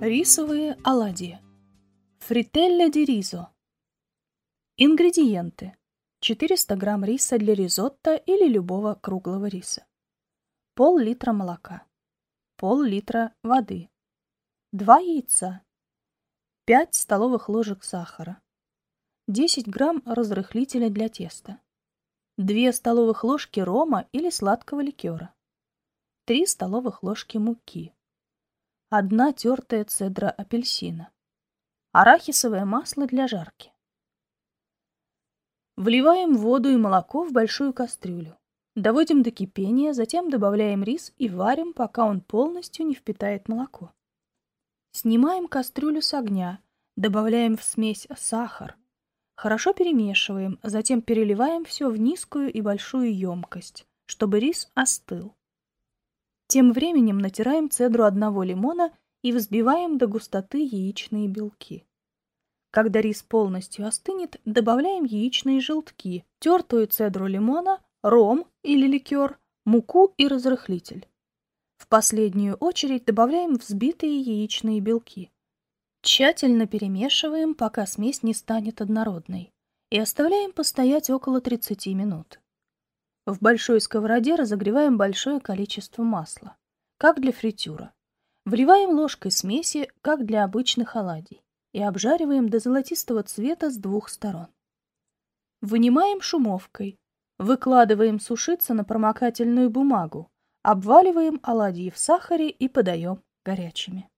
Рисовые оладьи. Фрителля ди ризо. Ингредиенты. 400 грамм риса для ризотто или любого круглого риса. Пол-литра молока. Пол-литра воды. 2 яйца. 5 столовых ложек сахара. 10 грамм разрыхлителя для теста. 2 столовых ложки рома или сладкого ликера. 3 столовых ложки муки. 1 тертая цедра апельсина. Арахисовое масло для жарки. Вливаем воду и молоко в большую кастрюлю. Доводим до кипения, затем добавляем рис и варим, пока он полностью не впитает молоко. Снимаем кастрюлю с огня, добавляем в смесь сахар. Хорошо перемешиваем, затем переливаем все в низкую и большую емкость, чтобы рис остыл. Тем временем натираем цедру одного лимона и взбиваем до густоты яичные белки. Когда рис полностью остынет, добавляем яичные желтки, тертую цедру лимона, ром или ликер, муку и разрыхлитель. В последнюю очередь добавляем взбитые яичные белки. Тщательно перемешиваем, пока смесь не станет однородной, и оставляем постоять около 30 минут. В большой сковороде разогреваем большое количество масла, как для фритюра. Вливаем ложкой смеси, как для обычных оладий, и обжариваем до золотистого цвета с двух сторон. Вынимаем шумовкой, выкладываем сушиться на промокательную бумагу, обваливаем оладьи в сахаре и подаем горячими.